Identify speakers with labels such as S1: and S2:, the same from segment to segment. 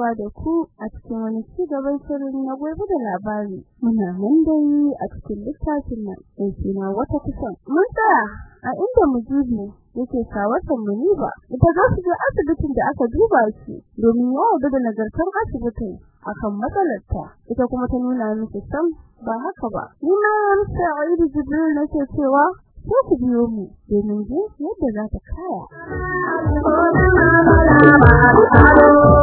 S1: kasancewa da ku a cikin wani ci gaban shirin na gobe da labari. Muna nan dai a cikin littafin nan sai na wata kusan. Mun a inda mujibi yake shawartar muniba ita za su je asibitin da aka duba shi domin ya yarda da nagartar asibitin akan matsalarta. Ita kuma ta nuna miki sam ba haka ba. Ni ma Sa'idu Jibril nake cewa ko ku biyo mu domin ji yadda za ta kaya.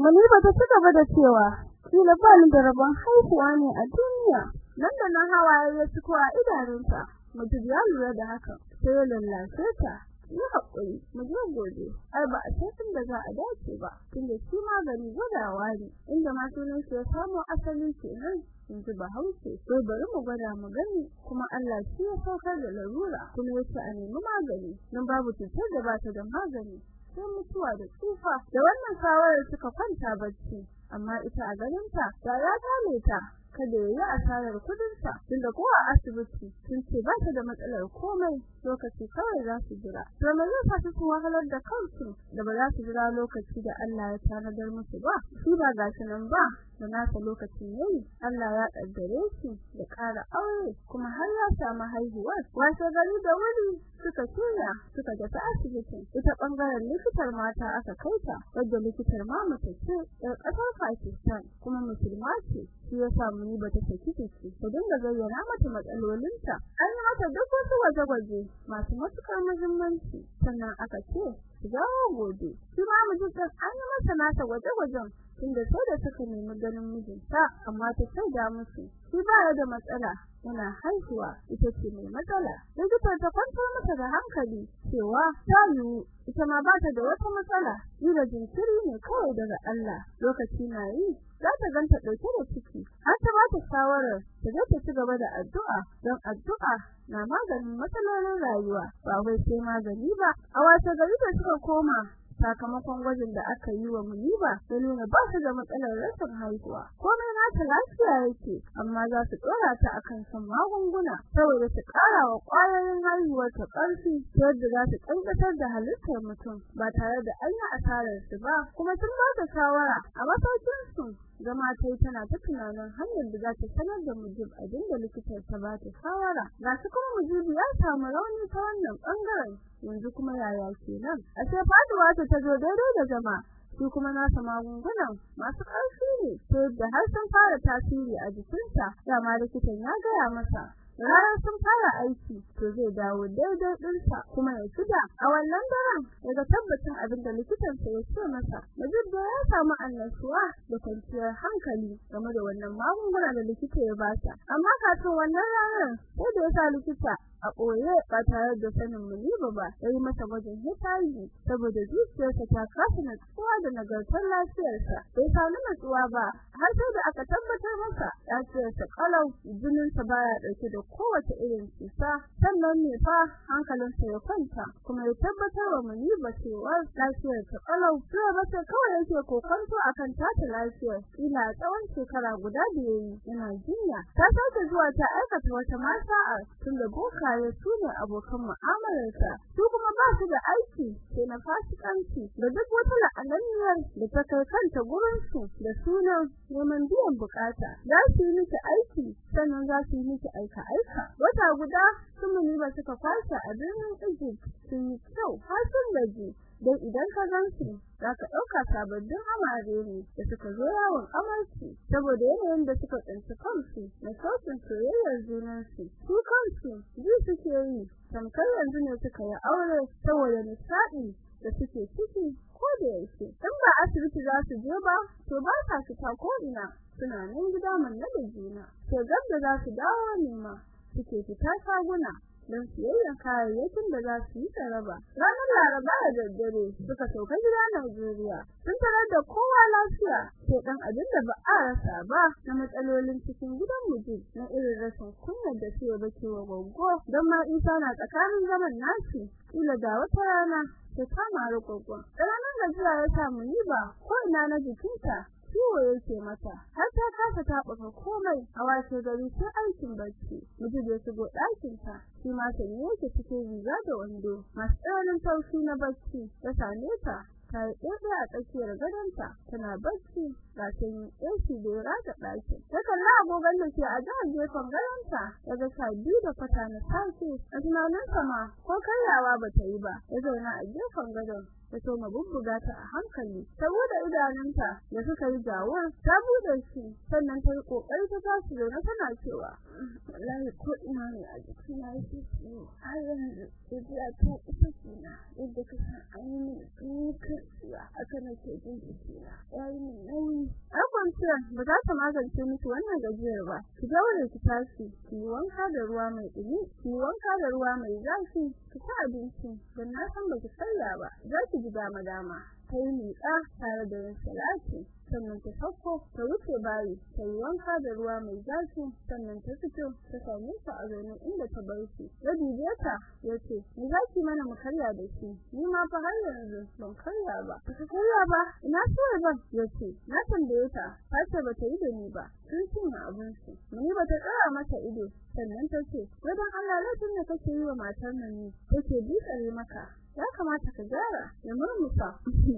S1: Muniba ta ci gaba da cewa kila ba ni da rabon haihuwa ne a duniya. Nan da nan hawaye ya ciko a idanunta mutum ya lura da haka sai ya lallace ta. Yi haƙuri mu je gobe. Ai ba a san da za a dace ba tunda shi magani gwadawa ne. Inda ma sunan shi ya samu asali kenan yanzu ba hauce sai bari mu gwada mu gani kuma Allah shi ya saukar da larura kuma ya ce a nemi magani nan babu cutar da ba ta da magani. Sai mutuwa da tsufa da wannan shawarar suka kwanta bacci. Amma ita a ganinta da ya dame ta kada ya yi asarar kudinsa tunda ko a asibiti sun ce ba ta da matsalar komai. Lokaci kawai za su jira. Me zai sa su wahalar da kansu da ba za su jira lokaci da Allah ya tanadar musu ba? Shi ba gashi nan ba. Da nasa lokacin yayi Allah ya kaddare shi da ƙara aure kuma har ya samu haihuwa. Wato gari da wuri suka shirya suka tafi asibitin ita ɓangaren likitar mata aka kaita wadda likitar ma mace ce ɗan ƙasar Pakistan kuma musulma ce. Shi ya samu ni bata saki ciki ta dinga zayyana mata matsalolinta. An yi mata duk wasu gwaje-gwaje. Masu matuƙar muhimmanci. Sannan aka ce su dawo gobe shi ma mijin an yi masa nasa gwaje-gwajen. Tunda sai da suka nemi ganin mijinta amma ta shaida musu shi ba ya da matsala yana haihuwa ita ce mai matsala. Likitan ta kwantar mata da hankali cewa ta yiwu ita ma ba ta da wata matsala ni da jinkiri ne kawai daga Allah. Lokaci na yi za ta ganta ɗauke da ciki har ta ba ta shawarar ta je ta ci gaba da addu'a don addu'a na maganin matsalolin rayuwa ba wai sai magani ba. A wata gari da suka koma sakamakon gwajin da aka yi wa Muniba ya nuna ba su da matsalar rashin haihuwa. Komai nata lafiya yake amma za su dora ta akan san magunguna saboda su ƙara wa ƙwayoyin haihuwar ta ƙarfi yadda za su kankatar da halittar mutum ba tare da an yi asarar su ba kuma sun ba ta shawara a masaukin su zama tai tana ta tunanin hanyar da za ta sanar da mujib abin da likitar ta ba ta shawara. Ga su kuma mujibi ya samu rauni ta wannan ɓangaren yanzu kuma yaya kenan? A ce faɗuwa ta zo daidai da zama. Su kuma nasa magungunan masu ƙarfi ne sai da har sun fara tasiri a jikinsa dama likitan ya gaya masa ranar sun fara aiki to zai dawo daidai ɗinsa kuma ya fida a wannan daren daga tabbacin abin da likitansa ya ce masa Najib ya samu annashuwa da kwanciyar hankali game da wannan magunguna da likita ya bata amma kafin wannan ranar sai da ya sa likita a ɓoye ba tare da sanin Muniba ba yayi masa gwajin HIV saboda zuciyarsa ta kasa natsuwa da nagartar lafiyarsa. Bai samu natsuwa ba har sai da aka tabbatar masa lafiyarsa kalau jininsa baya ɗauke da kowace irin cuta. Sannan ne fa hankalinsa ya kwanta kuma ya tabbatar wa Muniba cewa lafiyarsa kalau sai ba sai kawai yake kokonto akan tata lafiyar. Ina tsawon shekara guda da yayi yana jinya. Ta sake zuwa ta aikata wata masa'a tun da boka iyaye su ne abokan mu'amalarsa. Su kuma ba su da aiki sai na fasikanci da duk wata la'ananniyar da ta kai kanta gurin su da sunan neman biyan buƙata. Za su yi miki aiki sannan za su yi miki aika aika wata guda sun muni ba suka kwashe a birnin Egypt sun yi kyau har sun gaji. Dan idan ka gansu zaka ɗauka sababbin amare ne da suka zo yawon amarci saboda yanayin da suka tsinci kansu na sautin soyayyar junansu. Su kansu ji suke yi tamkar yanzu ne suka yi aure saboda nishaɗi da suke ciki ko da yake in ba asibiti za su je ba to ba sa fita ko ina suna nan gida manne da juna. To gab da za su dawo ne ma suke fita shaguna don siyayyan kayayyakin da za su yi tsaraba. Ranar Laraba da daddare suka sauka gida Najeriya. Sun tarar da kowa lafiya sai dan abin da ba a rasa ba na matsalolin cikin gidan miji na irin rashin kunyar da suke bake wa gongo don ma Isa na tsakanin zaman nashi kila da wata rana ta kama rukukun. Ranar gajiya ya samu niba ko ina na jikinta ciwo yake mata. Har ta kasa taɓuka komai a wace gari sai aikin bacci da shigo ɗakin ta shi ma sanye yake cikin riga da wando masu tsananin taushi na bacci ta same ta ta yi ɗaya a tsakiyar gadonta tana bacci ga sanyi AC da ɗakin. Ta kalla agogon da ke a jihar gefen gadonta ya ga sha biyu da kwata na safe a tunaninsa ma ko karyawa ba ta yi ba. Ya zauna a gefen gadon ta soma bubbuga ta a hankali. Ta idanunta da suka yi jawur ta buɗe shi sannan ta yi ƙoƙari ta tashi zaune tana cewa wallahi ko ina ne a jikina yake ciwo har yanzu jiya ta isa kina yadda ka san an yi dukkan ciwa aka nake jin jikina. Ya yi min nauyi kwanciya ba za ta magance miki wannan gajiyar ba. Ki daure ki tashi ki yi wanka da ruwa mai ɗumi ki yi wanka da ruwa mai zafi ki ci abinci. Don na san ba ki karya ba. Za ki ji dama dama ta yi miƙa tare da yin salati. Sannan ta sauko ta wuce bayi ta yi wanka da ruwa mai zafi. Sannan ta fito ta same ta a zaune inda ta bar shi. Ya dube ta ya ce ni za ki mana mu karya da shi? Ni ma fa har yanzu ban karya ba. Ba ka karya ba? Ina so ban ya ce na tambaye ta ta ce ba ta yi da ni ba. Sun cinye abin su ni ba ta tsaya mata ido. Sannan ta ce wadan Allah laifin da kake yi wa matar nan ne take bitsare maka. Ya kamata ka gyara ya murmusa.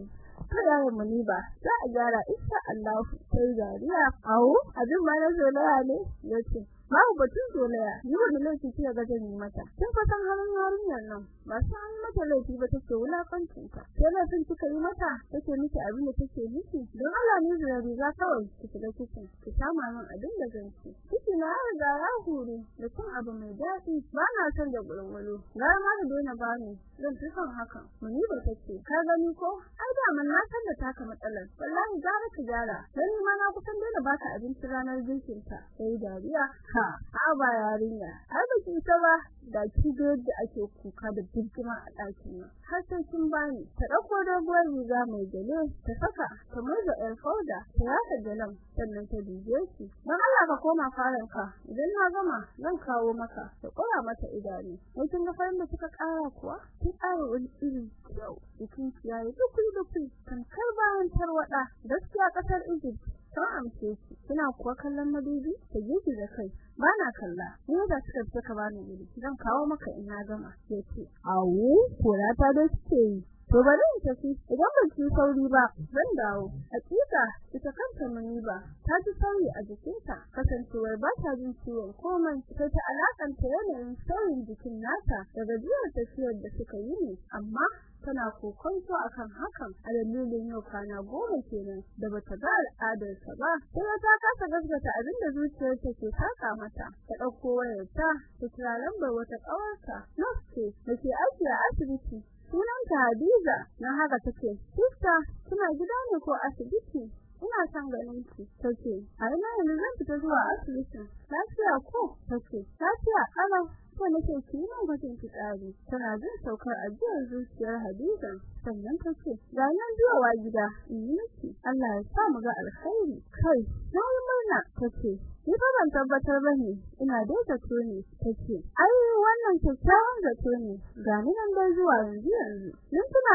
S1: Kada mu ni ba za a gyara. Insha Allah sai dariya. Awo abin ma na zolaya ne ya ce babu batun zolaya ni wani laifi ce ga zan yi mata. Kin fa san halin yarinyar nan. Ba san an mata laifi ba take wulakancin ta. Sai na sun kika yi mata take miki abin da take miki. Don Allah ne zai riga kawai ki shiga kitchen ki sama min abin da zan ci. Kiki na riga ya huru da cin abu mai daɗi. Ba na son da gurguru gara ma da daina bani. Zan fi son hakan muni ba take. Ka gani ko? Ai da man na san da taka matsalar. Wallahi gara ka gyara. Dan ni ma na kusan daina baka abinci ranar girkin ta. Sai dariya. Ha a ba yarinya ai ba ki ta ba da ki da yadda ake kuka da birgima a ɗakin nan. Har sai kin bani ta ɗauko doguwar riga mai gele ta saka ta murza yar fauda ta yaka galan sannan ta duje shi. Dan Allah ka koma faran ka idan na gama zan kawo maka ta kura mata idanu. Sai kin ga farin da kika kara kuwa? Ki kara wani irin kyau cikin kiyaye dukuri dukuri kan kar bayan tarwada gaskiya ƙasar Egypt ta amce ki kina kuwa kallon madubi ta gefe da kai bana kalla. Ni da suka saka bani wuri zan kawo maka in na gama. Yace awu kora ta da yi. To bari in tafi. Idan ban ci sauri ba zan dawo. Hakika ita kanta muni ba. Ta ji sauri a jikinta. Kasancewar ba ta jin ciwon komai. Sai ta alakanta yanayin sauyin jikin nata da gajiyar tafiyar da suka yi amma tana kokonto akan hakan. A dalilin yau kana goma kenan da bata ga al'adarsa ba sai ta kasa gaskata abin da zuciyarta ke saka mata. Ta ɗauko wayarta ta kira lambar wata kawarta nafsi da ke aiki a asibiti. Sunanta Hadiza na haka take sister kina gida ne ko asibiti? Ina son ganin ki tace a ina yanzu zan fita zuwa asibitin? Lafiya ko? tace lafiya kalau ko nake ki gwajin fitsari tana jin saukar ajiyar zuciyar Hadiza sannan tace ga nan zuwa gida in yi Allah ya sa mu ga alkhairi. Kai sai murna tace ni ba ban tabbatar ba ne ina dai zato ne. Tace ai wannan kyakkyawan zato ne. Ga ni nan zuwa yanzu yanzu. Tana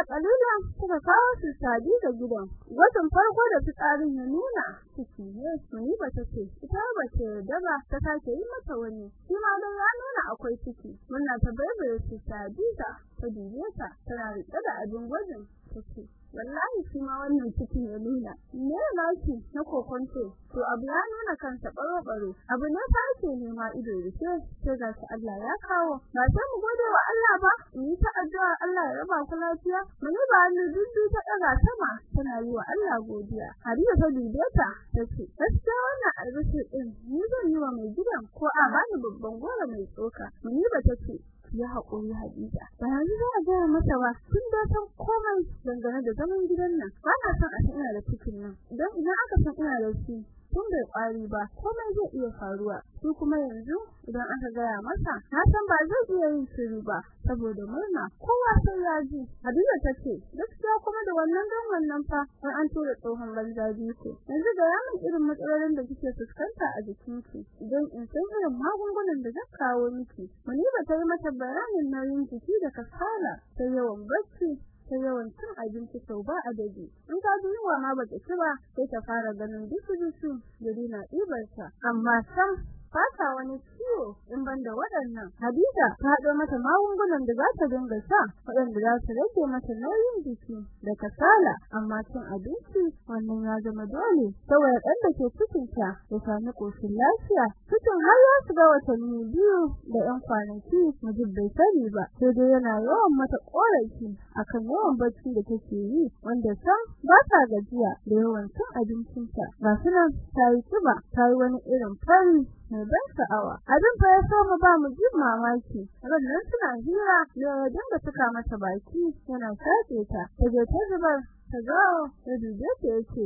S1: suka kawo su sadi da gidan. Gwajin farko da fitsarin ya nuna ciki ne ni ba tace ita ba ce yarda ba ta sake yi mata wani. Shi ma dai ya nuna akwai ciki. Muna ta bayyana su sadi ta ta dubiya ta tana riƙe da abin gwajin tace wallahi shi ma wannan cikin ya nuna. Ne laki na kokonto? To abu ya nuna kansa baro baro abu ne fa ake nema ido rufe sai ga shi Allah ya kawo. Ba sai mu gode wa Allah ba mu ta addu'a Allah ya raba ku lafiya mu ne ba hannu duddu ta daga sama tana yi wa Allah godiya. Hadiza ta dube ta tace gaskiya wannan albashi din ni zan yi wa mai gidan ko a bani babban gora mai tsoka. Mu ne ba tace ya haƙuri Hadiza. Ba yanzu za a gaya masa ba tun da san komai dangane da zaman gidan nan. Ba na son a san ina da cikin nan. Idan idan aka san ina da shi tun bai kwari ba komai zai iya faruwa. Su kuma yanzu idan aka gaya masa na san ba zai iya yin shiru ba saboda murna. Kowa sai ya ji Hadiza tace gaskiya kuma da wannan dan wannan fa sai an tura tsohon banza ko yanzu da yamin irin matsalolin da kike fuskanta a jikinki. Idan in san irin magungunan da zan kawo miki. Muni ba ta yi mata bayanin nauyin jiki da kasala sai yawan bacci. Ta yawan cin abinci sau ba adadi. In ta ji yunwa ma bata ci ba sai ta fara ganin dusu dusu da dina ibarta amma sam fata wani ciwo in banda waɗannan. Hadiza ta haɗo mata magungunan da za ta dinga sha waɗanda za su rage mata nauyin jiki da kasala. Amma cin abinci wannan ya zama dole saboda ɗan da ke cikin ya sami koshin lafiya. Cikin har ya shiga watanni biyu da 'yan kwanaki mujib bai sani ba sai dai yana yawan mata korafi akan yawan bacci da take yi wanda sam ba ta gajiya da yawan cin abincinta ga sunan ta yi kiba ta yi wani irin fari mai ban sha'awa. Abin fa ya so mu ba mu jin mamaki. Rannan suna hira da dinga tuka mata baki yana sace ta. Taje ta zubar ta zo da duje ta ya ce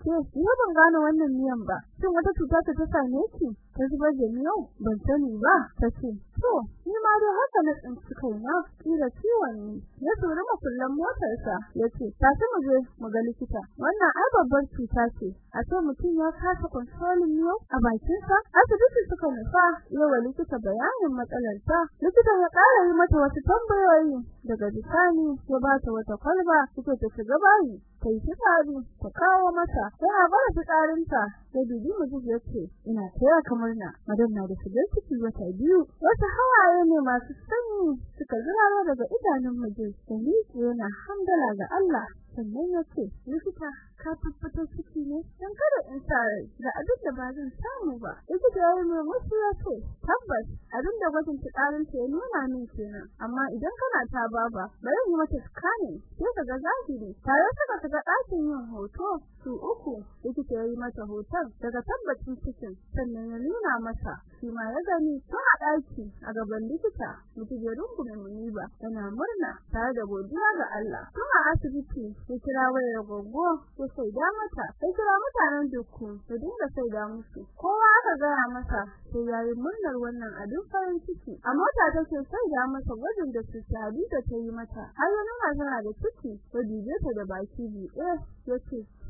S1: ke ni ban gane wannan miyan ba. Shin wata cuta ta ta same ki? Ta zubar da miyau ban sani ba tace to ni ma dai haka na tsinci kaina kila ciwon ne. Ya tura makullan motarsa ya ce tashi mu je mu ga likita. Wannan ai babbar cuta ce. A ce mutum ya kasa controlling miyau a bakinsa asibiti suka nufa yawa likita bayanin matsalarsa. Likita ya ƙara yi mata wasu tambayoyi. Daga bisani ya ba ta wata kwalba suke ta shiga bayi. Kai fitsari ta kawo mata yana bara fitsarinta sai bibi mu ya ce ina taya kamar na madan na da shigar ciki wata biyu. Wata hawaye ne masu sanyi suka zuraro daga idanun miji da ni yana hamdala ga Allah. Sannan ya ce likita ka tabbatar ciki ne dan kada in sare da abin da ba zan samu ba. Likita yayi mai musu ya ce tabbas abin da gwajin fitsarin ta ya nuna min kenan. Amma idan kana ta baba bari mu mata scanning sai ka ga zahiri. Tare suka ga ɗakin yin hoto su uku likita yayi mata hoton daga tabbacin cikin sannan ya nuna masa. Shi ma ya gani tun a ɗaki a gaban likita. Mutum ya rungume muniba yana murna tare da godiya ga Allah. Tun a asibiti ya kira wayar gogo ya saida mata. Ya kira mutanen dukku su dinga saida musu. Kowa aka gaya masa sai yayi murnar wannan abin farin ciki. A mota take saida masa gwajin da su tabi da ta yi mata. Har yana tana da ciki ya dube ta da baki biyu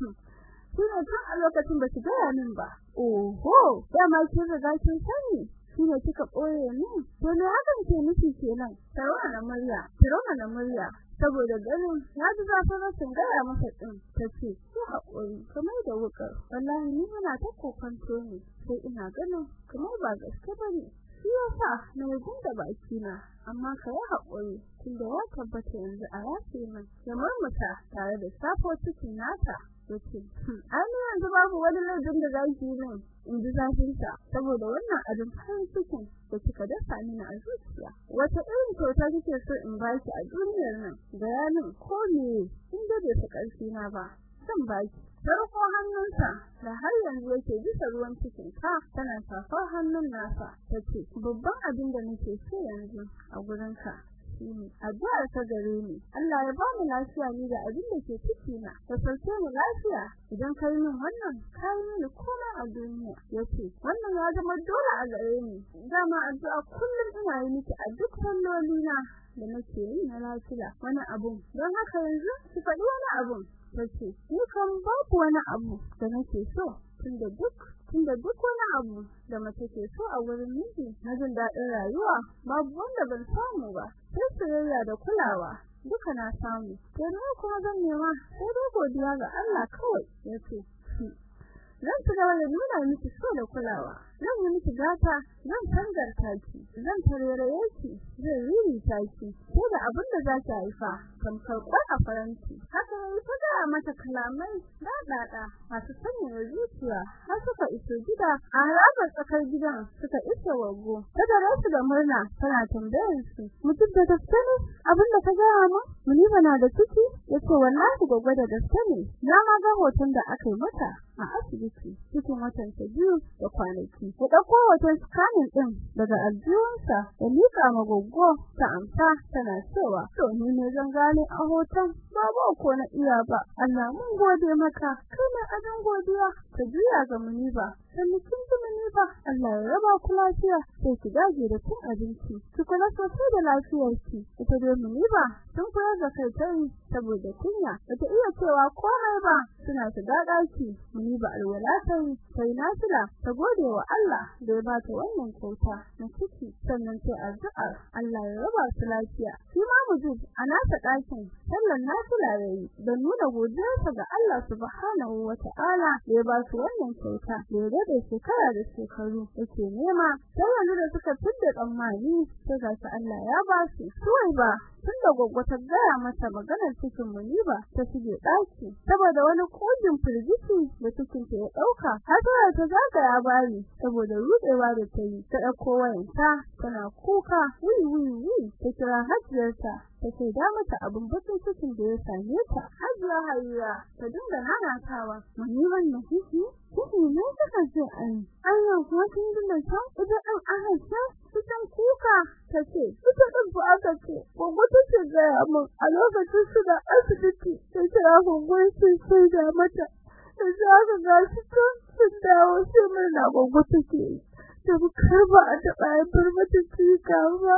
S1: ya ce shine tun a lokacin ba su gaya min ba. Oho dama kin riga kin sani. Shine kika koye ni. To ne hakan ke nufi kenan? Tarwa na murya tarwa na murya. Saboda ganin ya ji zafin rashin gaya masa din tace ki haƙuri kamar da wukar wallahi ni muna ta kokanto ne sai ina ganin kamar ba gaske ba ne shi yasa na gunta baki na amma ka yi haƙuri. Tunda ya tabbata yanzu a yafe min ya murmuta tare da safo cikin nata ya ce ai yanzu babu wani laifin da zaki yi min in ji zafin ta saboda wannan abin farin cikin da kika dasa mini a zuciya. Wata irin kyauta kike so in baki a duniyar nan? Da yanin ko me in da bai ƙarfi na ba zan baki farko hannunsa da har yanzu yake bisa ruwan cikin ka tana safar hannun nasa tace babban abin da nake so yanzu a gurin shine addu'ar ta gare ni. Allah ya ba mu lafiya ni da abin da ke ciki na. Ka sauke mu lafiya. Idan kai min wannan kai mini kuma a duniya. Yace wannan ya zama dole a gare ni. Dama addu'a kullum ina yi miki a duk salloli na da nake yi na lafiya. Wani abu don haka yanzu ki faɗi wani abu tace ni kan babu wani abu da nake so tunda duk tunda duk wani abu da mace ke so a wurin miji na jin daɗin rayuwa babu wanda ban samu ba. Sai soyayya da kulawa duka na samu. To ne kuma zan nema sai dai godiya ga Allah kawai ya ce zan ci gaba da nuna miki so da kulawa. Zan yi miki gata zan tangarta ki zan tareraye ki zan riri ta ko da abin da za ki haifa tamkar kwai a faranti. Haka ta gaya mata kalamai da dada masu sanya zuciya har suka iso gida. A harabar tsakar gidan suka iso wago. Ta da rasu da murna tana tambayar su mutum da gaske ne abin da ka gaya mu muni bana da ciki ya ce wallahi gogo da gaske ne. Na ma ga hoton da aka yi mata a asibiti cikin watan ta biyu da kwanaki. Ya ɗauko hoton scanning din daga aljihunsa ya mika ma goggo ta amsa tana cewa to ni ne zan gane a hoton. Ba ba ko na iya ba. Allah mun gode maka. Kana adan godiya. Ka juya ga muniba sannan kin ji muniba Allah ya raba ku lafiya. Sai ki dage da cin abinci. Ki kula sosai da lafiyarki. Ita dai muniba tun koyar da kai tai saboda kunya. Bata iya cewa komai ba. Suna shiga daki muniba alwala tai sai nafila. Ta gode wa Allah da ya bata wannan kyauta na ciki. Sannan sai addu'a Allah ya raba su lafiya. Shi ma mujib a nasa ɗakin sallan yayi da nuna godiyarsa ga Allah subhanahu wata'ala da ya ba su wannan kyauta da da shekara da shekaru yake nema. Sai yanzu da suka fidda tsammani sai ga Allah ya ba su suwai ba. Tun da gwaggwa ta gaya mata maganar cikin muniba ta shige daki saboda wani kogin firgici da cikin ta ya ɗauka har ta zagaya bari saboda rudewa da ta yi ta ɗauko wayanta tana kuka wi wi wi ta kira hajjarta ta ce da mata abin bakin cikin da ya same ta hajiya hayya ta dinga nanatawa. Muniban na kishi kishi ne suka ce ai ayyo kuma kin dinga ta idan an ahaisha cikin kuka. Tace ita din fa aka ce gogo tace ga mun a lokacin su da asibiti sai kira gogo sai sai da mata sai aka ga shi tun sun dawo sai mun na gogo take ta karɓa a taɓa haifar mata cika ba.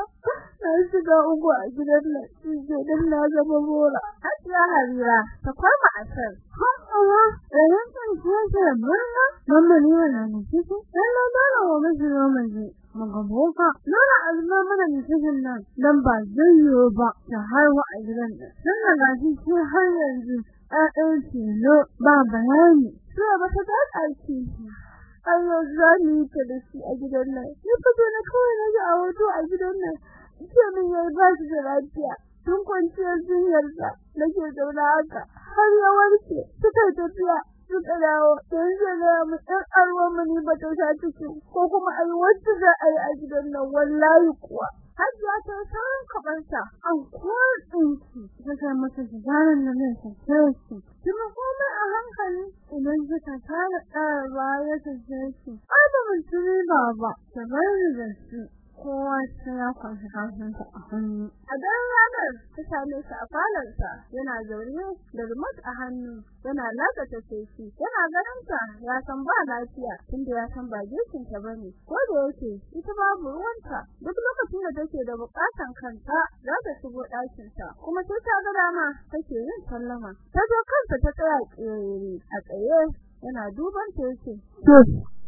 S1: Na shiga ugu a gidan nan sai dan na zama bora hajiya harira ta kwama asar hawa ɗayan kan sai murna mamma ne wannan ne kike dan na dole wa miji miji muga boka nuna azuma mana cikin nan dan ba zai yiwu ba ta haihu a gidan nan. Dan na gashi sai har yanzu ɗayan tilo ba bayani. Sai ba ta da aiki Allah zani ta da shi a gidan nan. Ni fito na kawai na ji a a gidan nan ce min yayi ba shi da lafiya. Tun kwanciyar jinyarsa nake zauna haka. Har ya warke suka tafiya suka dawo. Don zai mu ɗan arwa mani ba ta sha ciki ko kuma a yi wacce za a yi a gidan nan wallahi kuwa. Hajiya ta san kabarta an kwaɗinki ta kai masa gidanan nan ne ta shi kuma komai a hankali idan kika tara ɗaya ya shi ai ba mun tuni ba ba ta bari da shi kowa sai ya kwanci kansa a hannu. A daren ranar ta same shi a falonsa yana zaune da remote a hannu yana lakata shi yana ganin ta ya san ba lafiya tunda ya san ba girkin ta ba ne ko da yake ita babu ruwanta duk lokacin da take da bukatan kanta za ta shigo ɗakin ta kuma sai ta ga dama take yin sallama. Ta zo kanta ta tsaya a tsaye yana duban ta yake to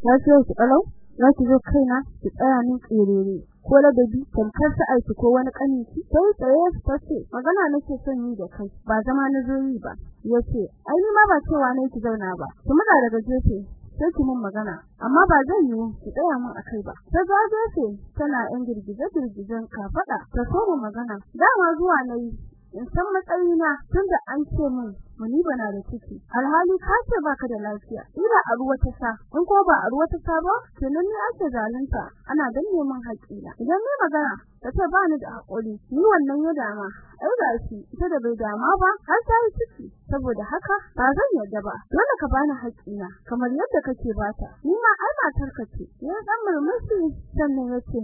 S1: ya ce ki kalau za ki zo kaina ki tsaya min tsirere ko ladabi tamkar ta aiki ko wani kaninki sai tsaye ta ce magana nake son yi da kai ba zama na zo yi ba. Yace ai ni ma ba cewa ne ki zauna ba kuma da daga gefe sai ki mun magana. Amma ba zan yi ki tsaya mun akai ba. Ta zaje ce tana yan girgize girgizen kafada ta so magana. Dama zuwa na yi in san matsayina tunda an ce min muni bana da ciki. Alhali ka ce baka da lafiya ina a ruwa ta sa. In ko ba a ruwa ta sa ba kenan ni ake zalunta. Ana danne min haƙina idan mai magana ta ce ba ni da haƙuri ni wannan ya dama. Ai ga shi ita da bai dama ba har ta yi ciki. Saboda haka ba zan yarda ba. Dole ka bani haƙina kamar yadda kake bata ni ma ai matar ka ce. Ya dan murmushi sannan ya ce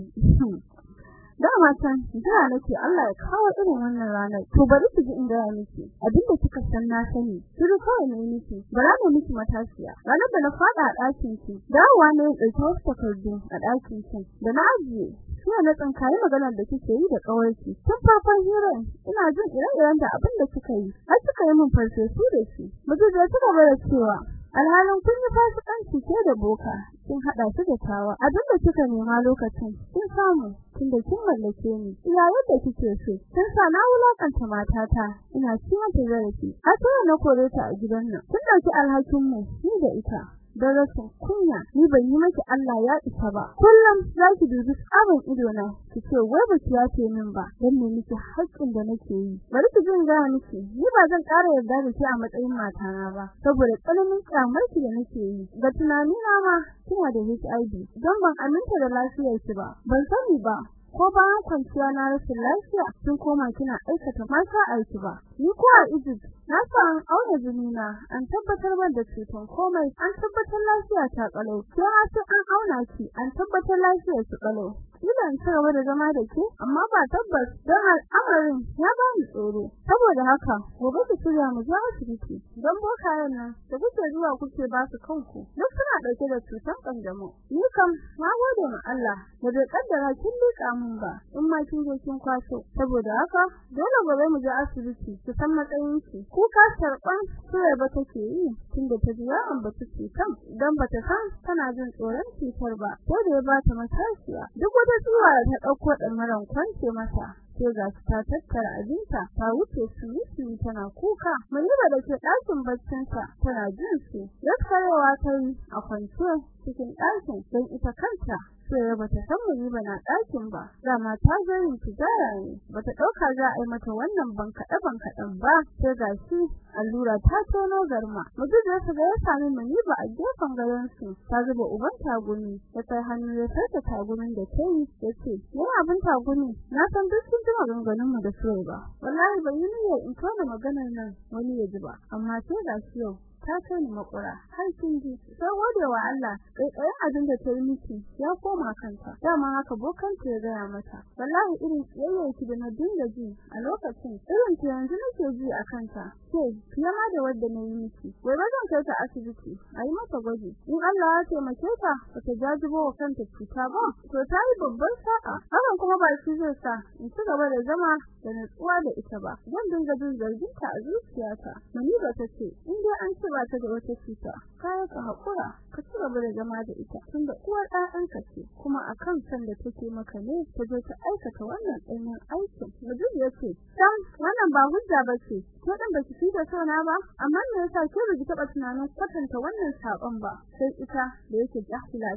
S1: dama can jira nake Allah ya kawo irin wannan ranar. To bari ki ji inda miki abin da kika san na sani shiru kawai ne miki bara ne miki matashiya. Ranar da na fada a ɗakin ki dawowa ne ɗauki wasu takardu a ɗakin ki da na ajiye sai na tsankayi maganar da kike yi da kawarki tun farkon hirar ina jin ire-iren da abin da kika yi har kika yi min farfesu da shi. Mutum da kika bara cewa alhalin kun yi fasikanci ke da boka kin hada shi da tawa. Abin da kika nema lokacin kin samu tunda kin mallake ni. Iya yadda kike so. Kin sa na wulaƙanta matata. Ina ciwon ta zarafi. Har sai na kore ta a gidan nan. Kin ɗauki alhakin mu ni da ita. Da rashin kunya. Ni ban yi miki Allah ya isa ba. Kullum zaki dubi tsabin ido na kice wai ba ki ya ce min ba dan ne miki haƙƙin da nake yi? Bari ki jin ga miki ni ba zan ƙara yarda da ki a matsayin matana ba saboda tsananin kyamar ki da nake yi. Ga tunani na ma kina da HIV don ban aminta da lafiyar ki ba. Ban sani ba ko bayan kwanciya na rashin lafiya sun koma kina aikata mata aiki ba. Ni ko a Egypt na san aure jini na an tabbatar ban da cutan komai an tabbatar lafiya ta kalau sai sai an auna ki an tabbatar lafiyar ki kalau kila in ci gaba da zama da ke amma ba tabbas don al'amarin ya ba ni tsoro. Saboda haka gobe ki shirya mu je asibiti. Don bokayen nan da kuke zuwa kuke ba su kanku duk suna ɗauke da cutar kanjamau ni kam na gode ma Allah da bai kaddara kin lika mun ba in ma kin je kin kwaso. Saboda haka dole gobe mu je asibiti ki san matsayin ki. Kuka sharban sai ba take yi tunda ta ji an ba ta cutar dan ba ta san tana jin tsoron cutar ba ko da ya ba ta matashiya. Duk wata tsuwa ta ɗauko damaran kwance mata sai ga ta tattara abinta ta wuce su tana kuka. Munira da ke ɗakin baccinta tana jin su. Yaskarewa ta yi a kwance cikin ɗakin don ita kanta sai bata san Munira na ɗakin ba. Dama ta zo yin tijara ne. Bata ɗauka za a yi mata wannan bankaɗe bankaɗen ba. Sai ga shi allura ta tono garma. Mutum da su ga ya sami Munira a gefen garin su ta zuba uban tagumi. Ta kai hannu ya sarka tagumin da ta yi. Yace ni abin tagumi? Na san duk sun ji maganganun mu da su ba. Wallahi ban yi niyyar in tona maganar nan wani ya ji ba. Amma sai ga shi yau ta kai makura har kin ji sai gode wa Allah kai kai abin da ta yi miki ya koma kanta dama haka bokan ta gaya mata. Wallahi irin tsayayya ki da na dinga ji a lokacin irin ta yanzu nake ji a kanta. Ke fiye ma da wadda na yi miki. Gobe zan kai ta asibiti a yi mata gwaji. In Allah ya taimake ta bata jajibo wa kanta cuta ba. To ta yi babban sa'a. Hakan kuma ba shi zai sa in ci gaba da zama da natsuwa da ita ba. Zan dinga jin zargin ta a zuciyata. Mani ba ta ce in dai an ce ba ta da wata cuta kai ka hakura ka ci gaba da zama da ita tunda uwar ɗayanka ce kuma akan san da take maka ne ta je ta aikata wannan ɗanyen aikin. Mutum ya ce sam wannan ba hujja ba ce ko dan baki fi da sona ba? Amma me yasa ke rubuta taba tunanin kwatanta wannan saƙon ba? Sai ita da yake jahila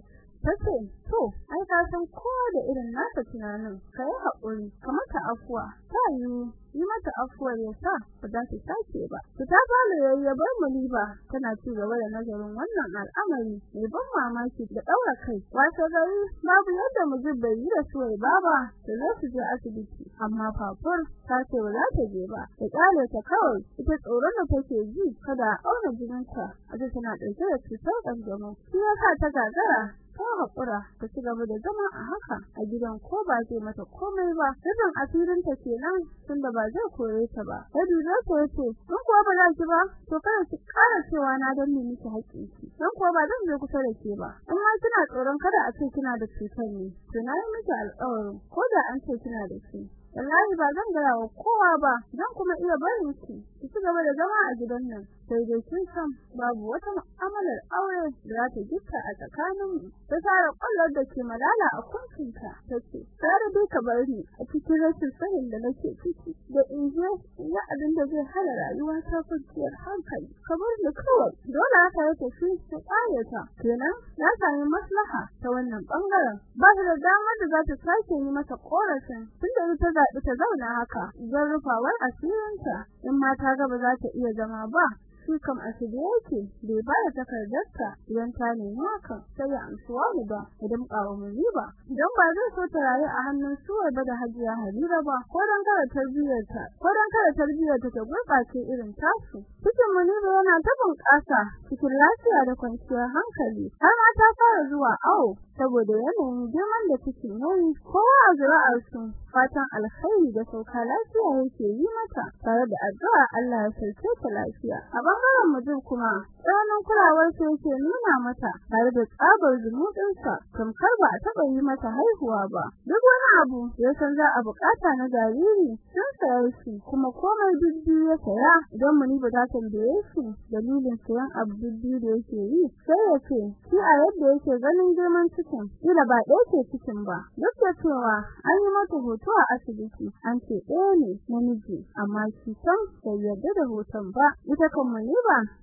S1: tace to ai ka san ko da irin naka tunanin kai haƙuri kamar ta afuwa. Ta yi yi mata afuwar yasa ba za ta sake ba. Ta fara yayyabar muliba tana ci gaba da nazarin wannan al'amari mai ban mamaki da daura kai. Wato gari babu yadda mujib bai yi da suwai baba da za su je asibiti. Amma fafur ta ce ba za ta je ba. Ta kare ta kawai ita tsoron da take ji kada auna jininta. A tana ɗauke da cutar kanjamau shi yasa ta gagara ta hakura ta ci gaba da zama a haka a gidan ko ba zai mata komai ba. Rubin asirin ta kenan tunda ba zai kore ta ba. Yadda za ta ya ce kun kuwa ba za ki ba? To kada ki kara cewa na danne miki haƙƙin ki. Dan ba zan je kusa da ke ba. Amma kina tsoron kada a ce kina da cutar ne to na yi miki alƙawarin ko da an ce kina da shi. Wallahi ba zan gaya wa kowa ba zan kuma iya barin ki. Ki ci gaba da zama a gidan nan. Sai dai kin san babu wata mu'amalar aure da za ta gitta a tsakanin ta tsara ƙwallon da ke malala a kuncinka tace sai dai ka bar ni a cikin rashin sanin da nake ciki da in je ya abin da zai hana rayuwa ta kwanciyar hankali. Ka bar ni kawai. Dole haka ya ta kare ta. Kenan na sami maslaha ta wannan ɓangaren ba ta da damar da za ta sake yi masa korafin tunda ita zaɓi ta zauna haka. Zan rufawar asirinta in ma ta ga ba za ta iya zama ba. Shi kam asibi yake bai ba da takardarsa idan ta nemi haka sai ya amsuwa ne ba idan kawo mu ba don ba zai so ta rayu a hannun suwar ba da hajiya Harira ba ko dan kare tarbiyarta ko dan kare tarbiyarta ta gurbace irin tasu. Cikin mu ne yana ta bunƙasa cikin lafiya da kwanciyar hankali har ma ta fara zuwa awo. Saboda yanayin girman da take yi kowa a zuri'ar su fatan alkhairi da sauka lafiya yake yi mata tare da addu'a Allah ya sauke ta lafiya. A ɓangaren mutum kuma tsananin kulawar sa yake nuna mata tare da tsabar zumuɗin sa tamkar ba a taɓa yi mata haihuwa ba. Duk wani abu ya san za a buƙata na jariri sun sayar shi kuma komai dubbi ya saya. Idan muni ba ta tambaye shi dalilin sayan abu dubbi da yake yi sai ya ce shi a yadda yake ganin girman cikin ila ba ɗaya ce cikin ba. Duk da cewa an yi mata hoto a asibiti an ce ɗaya ne namiji amma shi san bai yarda da hoton ba. Ita kan ba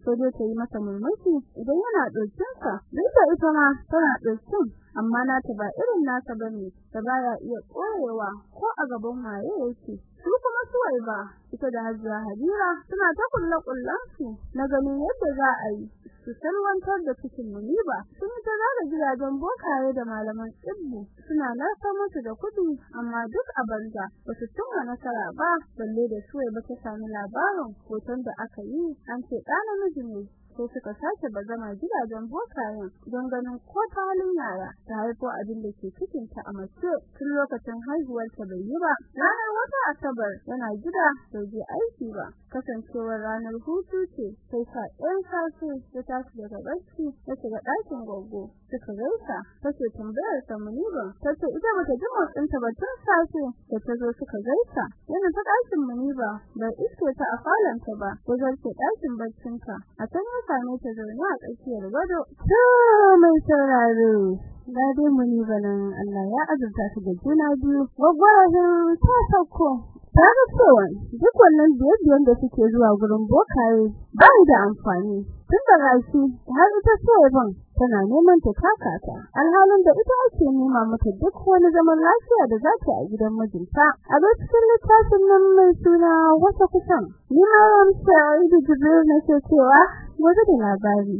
S1: sai dai ta yi masa murmushi idan yana ɗaukin sa duk da ita ma tana ɗaukin amma nata ba irin nasa ba ne da baya iya koyewa ko a gaban waye yake. Su kuma suwai ba ita da Hajiya Hadira suna ta kulle kullan su na ganin yadda za a yi su salwantar da cikin muniba sun ta zaga gidajen bokaye da malaman tsibbu suna nasa musu da kuɗi amma duk a banza ba su cimma nasara ba balle da suwai ba ta sami labarin hoton da aka yi an ce ɗa namiji ne. Sai suka sace bazama gidajen bokayen don ganin ko ta halin ta haifo abin da ke cikin ta a mace tun lokacin haihuwar ta bai yi ba. Ranar wata asabar yana gida bai je aiki ba. Kasancewar ranar hutu ce sai sa ɗan safe ya tashi daga barci ya shiga ɗakin goggo. Suka gaisa take tambayar ta muniban tace ita bata ji motsin ta ba tun safe da ta zo suka gaisa. Yana ta ɗakin muniba bai iske ta a falon ta ba ko zarce ɗakin barcin ta a can ya same ta zaune a tsakiyar gado. To mai sauraro na dai muniba nan Allah ya azurta ta da juna biyu. Gwaggwarahin ta sauko ta ga cewa duk wannan biyan da suke zuwa gurin bokaye ba da amfani. Tun da rashi har ita ce ban tana neman ta taka ta. Alhalin da ita ake nema mata duk wani zaman lafiya da za ta a gidan mijinta. A cikin littafin nan mai suna wata kusan ni ma ramsa idu jibril nake cewa gobe da labari.